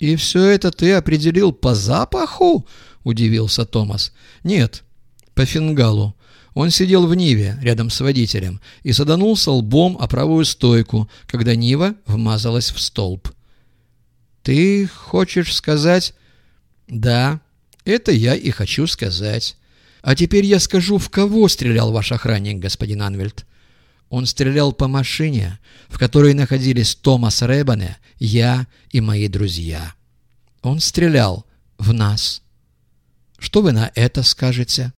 «И все это ты определил по запаху?» — удивился Томас. «Нет, по фингалу. Он сидел в Ниве рядом с водителем и саданулся лбом о правую стойку, когда Нива вмазалась в столб. «Ты хочешь сказать...» «Да, это я и хочу сказать. А теперь я скажу, в кого стрелял ваш охранник, господин Анвельд. Он стрелял по машине, в которой находились Томас Рэббане, я и мои друзья. Он стрелял в нас. Что вы на это скажете?»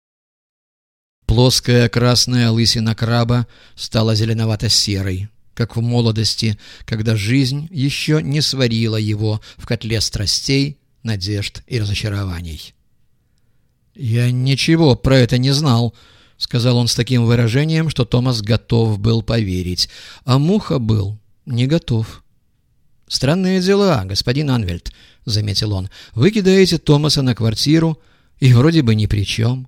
Плоская красная лысина краба стала зеленовато-серой, как в молодости, когда жизнь еще не сварила его в котле страстей, надежд и разочарований. «Я ничего про это не знал», — сказал он с таким выражением, что Томас готов был поверить, а Муха был не готов. «Странные дела, господин Анвельд», — заметил он. «Вы кидаете Томаса на квартиру, и вроде бы ни при чем».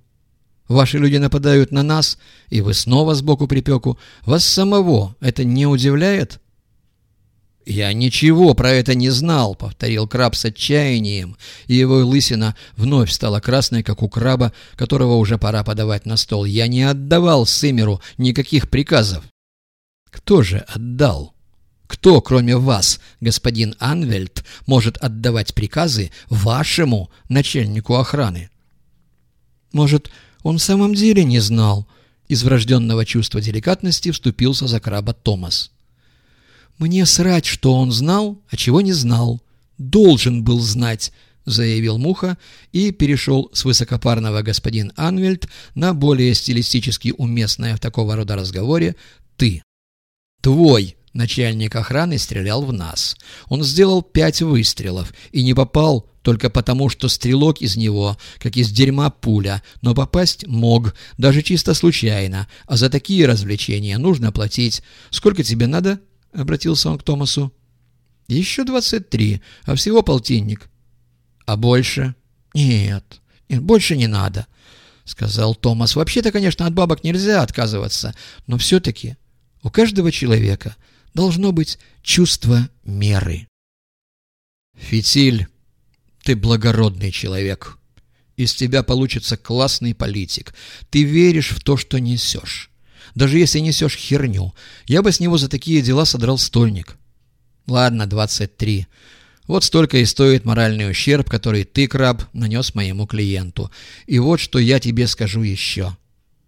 Ваши люди нападают на нас, и вы снова сбоку припеку. Вас самого это не удивляет?» «Я ничего про это не знал», — повторил краб с отчаянием, и его лысина вновь стала красной, как у краба, которого уже пора подавать на стол. «Я не отдавал Сымеру никаких приказов». «Кто же отдал?» Кто, кроме вас, господин Анвельд, может отдавать приказы вашему начальнику охраны? Может, он в самом деле не знал. Из врожденного чувства деликатности вступился за краба Томас. «Мне срать, что он знал, а чего не знал. Должен был знать», — заявил Муха и перешел с высокопарного господин Анвельд на более стилистически уместное в такого рода разговоре «ты». «Твой начальник охраны стрелял в нас. Он сделал пять выстрелов и не попал только потому, что стрелок из него, как из дерьма пуля, но попасть мог, даже чисто случайно, а за такие развлечения нужно платить. Сколько тебе надо?» — обратился он к Томасу. «Еще двадцать три, а всего полтинник». «А больше?» «Нет, больше не надо», — сказал Томас. «Вообще-то, конечно, от бабок нельзя отказываться, но все-таки у каждого человека должно быть чувство меры». «Фитиль», ты благородный человек. Из тебя получится классный политик. Ты веришь в то, что несешь. Даже если несешь херню, я бы с него за такие дела содрал стольник. Ладно, 23. Вот столько и стоит моральный ущерб, который ты, краб, нанес моему клиенту. И вот что я тебе скажу еще.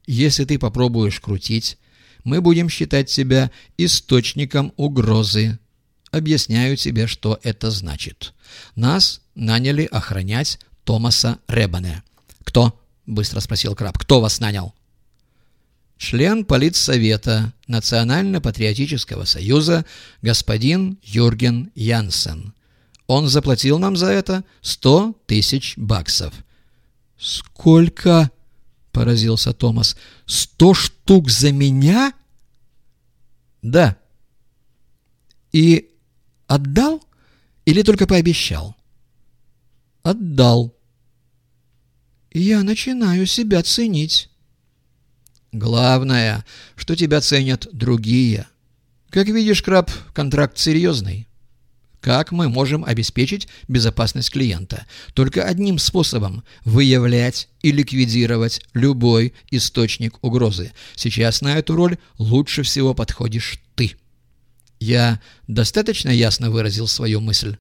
Если ты попробуешь крутить, мы будем считать себя источником угрозы. Объясняю тебе, что это значит. Нас наняли охранять Томаса Ребане. «Кто?» — быстро спросил Краб. «Кто вас нанял?» Член политсовета Национально-патриотического союза господин Юрген Янсен. Он заплатил нам за это сто тысяч баксов. «Сколько?» — поразился Томас. «Сто штук за меня?» «Да». «И отдал или только пообещал?» отдал. Я начинаю себя ценить. Главное, что тебя ценят другие. Как видишь, Краб, контракт серьезный. Как мы можем обеспечить безопасность клиента? Только одним способом – выявлять и ликвидировать любой источник угрозы. Сейчас на эту роль лучше всего подходишь ты. Я достаточно ясно выразил свою мысль?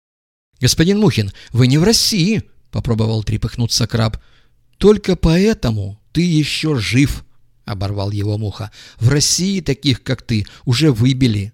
«Господин Мухин, вы не в России!» — попробовал трепыхнуться краб. «Только поэтому ты еще жив!» — оборвал его Муха. «В России таких, как ты, уже выбили.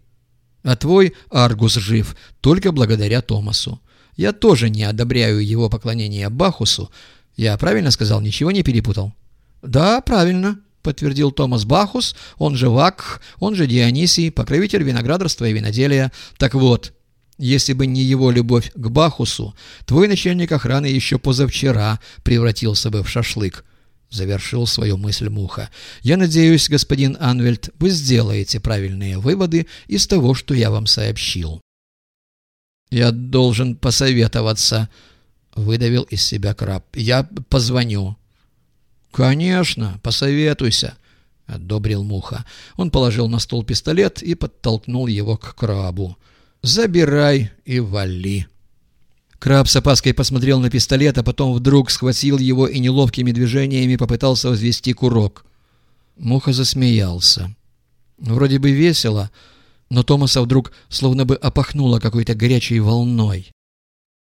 А твой Аргус жив только благодаря Томасу. Я тоже не одобряю его поклонение Бахусу. Я правильно сказал, ничего не перепутал?» «Да, правильно», — подтвердил Томас Бахус, он же Вакх, он же Дионисий, покровитель виноградарства и виноделия. Так вот, если бы не его любовь к Бахусу, твой начальник охраны еще позавчера превратился бы в шашлык. Завершил свою мысль Муха. «Я надеюсь, господин Анвельд, вы сделаете правильные выводы из того, что я вам сообщил». «Я должен посоветоваться», — выдавил из себя краб. «Я позвоню». «Конечно, посоветуйся», — одобрил Муха. Он положил на стол пистолет и подтолкнул его к крабу. Забирай и вали. Краб с опаской посмотрел на пистолет, а потом вдруг схватил его и неловкими движениями попытался взвести курок. Муха засмеялся. Вроде бы весело, но Томаса вдруг словно бы опахнуло какой-то горячей волной.